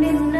ನಿನ್ನ